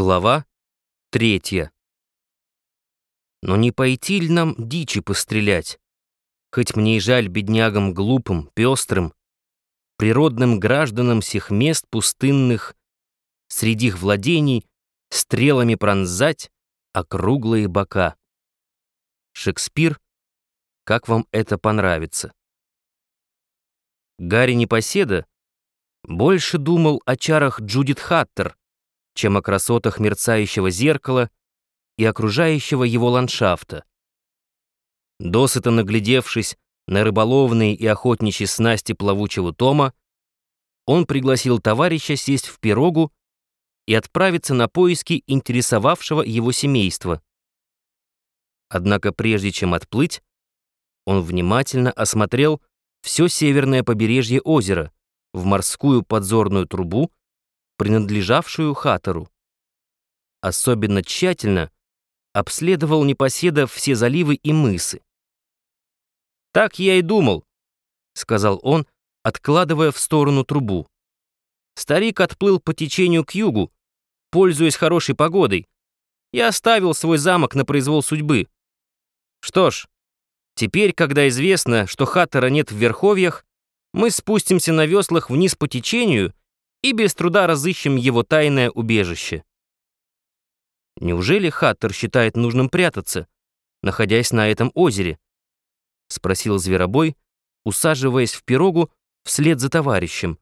Глава третья. Но не пойти ли нам дичи пострелять? Хоть мне и жаль беднягам глупым, пестрым, природным гражданам сих мест пустынных, среди их владений стрелами пронзать округлые бока. Шекспир, как вам это понравится? Гарри Непоседа больше думал о чарах Джудит Хаттер, чем о красотах мерцающего зеркала и окружающего его ландшафта. Досыто наглядевшись на рыболовные и охотничьи снасти плавучего тома, он пригласил товарища сесть в пирогу и отправиться на поиски интересовавшего его семейства. Однако прежде чем отплыть, он внимательно осмотрел все северное побережье озера в морскую подзорную трубу, принадлежавшую Хатору. Особенно тщательно обследовал непоседа все заливы и мысы. «Так я и думал», — сказал он, откладывая в сторону трубу. Старик отплыл по течению к югу, пользуясь хорошей погодой. Я оставил свой замок на произвол судьбы. Что ж, теперь, когда известно, что Хаттера нет в Верховьях, мы спустимся на веслах вниз по течению и без труда разыщем его тайное убежище. Неужели Хаттер считает нужным прятаться, находясь на этом озере? Спросил Зверобой, усаживаясь в пирогу вслед за товарищем.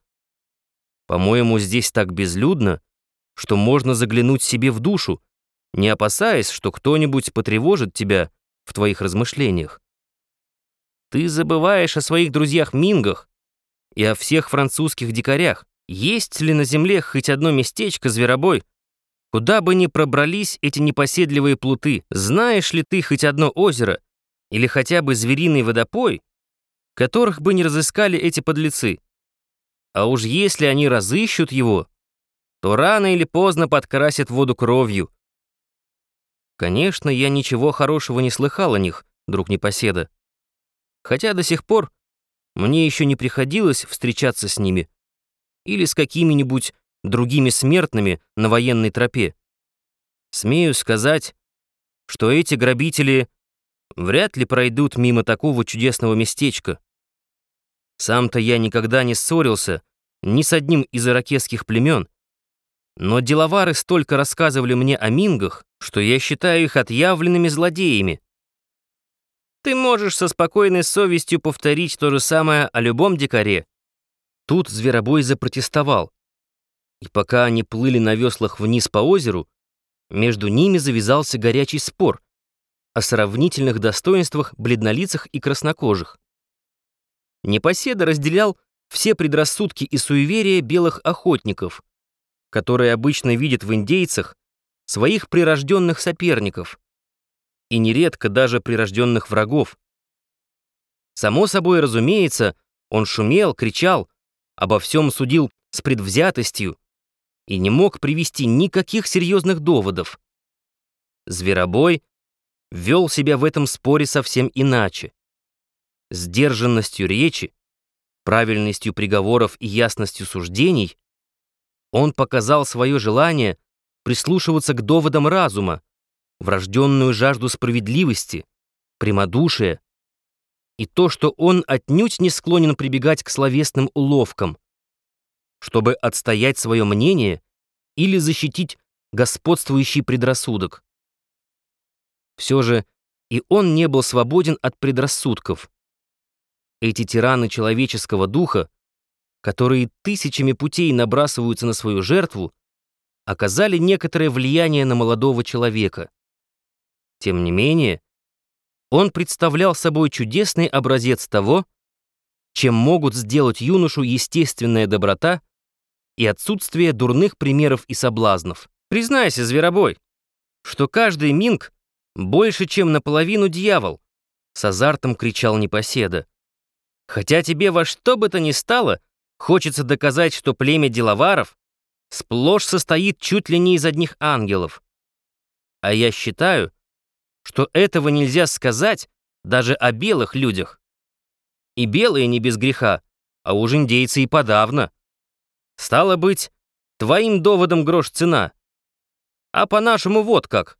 По-моему, здесь так безлюдно, что можно заглянуть себе в душу, не опасаясь, что кто-нибудь потревожит тебя в твоих размышлениях. Ты забываешь о своих друзьях-мингах и о всех французских дикарях. Есть ли на земле хоть одно местечко, зверобой, куда бы ни пробрались эти непоседливые плуты? Знаешь ли ты хоть одно озеро или хотя бы звериный водопой, которых бы не разыскали эти подлецы? А уж если они разыщут его, то рано или поздно подкрасят воду кровью. Конечно, я ничего хорошего не слыхал о них, друг непоседа. Хотя до сих пор мне еще не приходилось встречаться с ними или с какими-нибудь другими смертными на военной тропе. Смею сказать, что эти грабители вряд ли пройдут мимо такого чудесного местечка. Сам-то я никогда не ссорился ни с одним из иракесских племен, но деловары столько рассказывали мне о мингах, что я считаю их отъявленными злодеями. Ты можешь со спокойной совестью повторить то же самое о любом дикаре, Тут зверобой запротестовал. И пока они плыли на веслах вниз по озеру, между ними завязался горячий спор о сравнительных достоинствах бледнолицых и краснокожих. Непоседа разделял все предрассудки и суеверия белых охотников, которые обычно видят в индейцах своих прирожденных соперников и нередко даже прирожденных врагов. Само собой разумеется, он шумел, кричал, обо всем судил с предвзятостью и не мог привести никаких серьезных доводов. Зверобой вел себя в этом споре совсем иначе. Сдержанностью речи, правильностью приговоров и ясностью суждений он показал свое желание прислушиваться к доводам разума, врожденную жажду справедливости, прямодушия, и то, что он отнюдь не склонен прибегать к словесным уловкам, чтобы отстоять свое мнение или защитить господствующий предрассудок. Все же и он не был свободен от предрассудков. Эти тираны человеческого духа, которые тысячами путей набрасываются на свою жертву, оказали некоторое влияние на молодого человека. Тем не менее, он представлял собой чудесный образец того, чем могут сделать юношу естественная доброта и отсутствие дурных примеров и соблазнов. Признайся, зверобой, что каждый минг больше, чем наполовину дьявол, с азартом кричал непоседа. Хотя тебе во что бы то ни стало, хочется доказать, что племя деловаров сплошь состоит чуть ли не из одних ангелов. А я считаю, что этого нельзя сказать даже о белых людях. И белые не без греха, а уж индейцы и подавно. Стало быть, твоим доводом грош цена. А по-нашему вот как.